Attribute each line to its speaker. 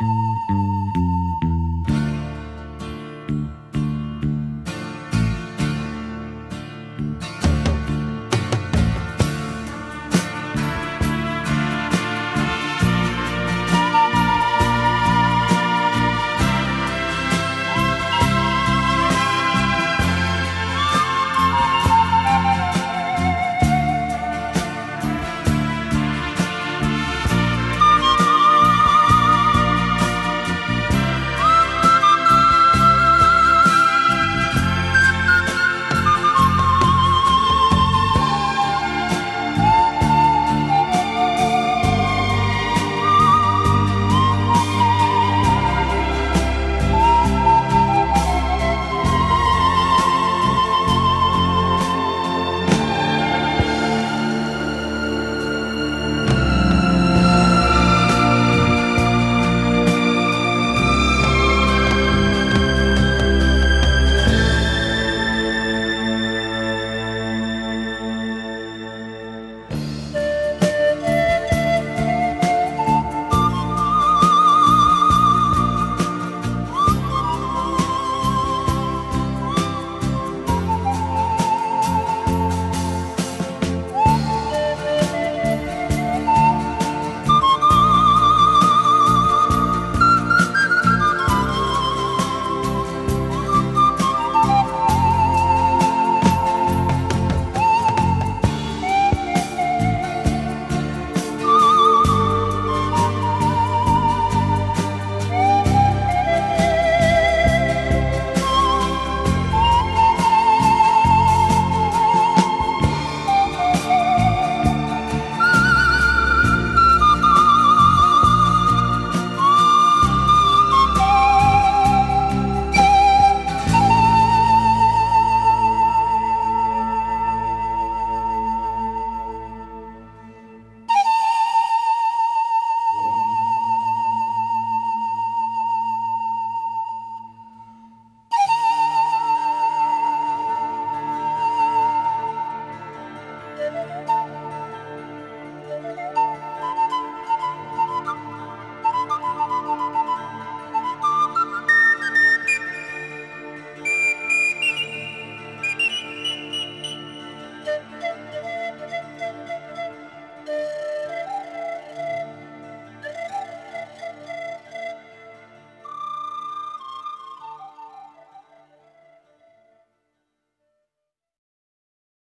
Speaker 1: Música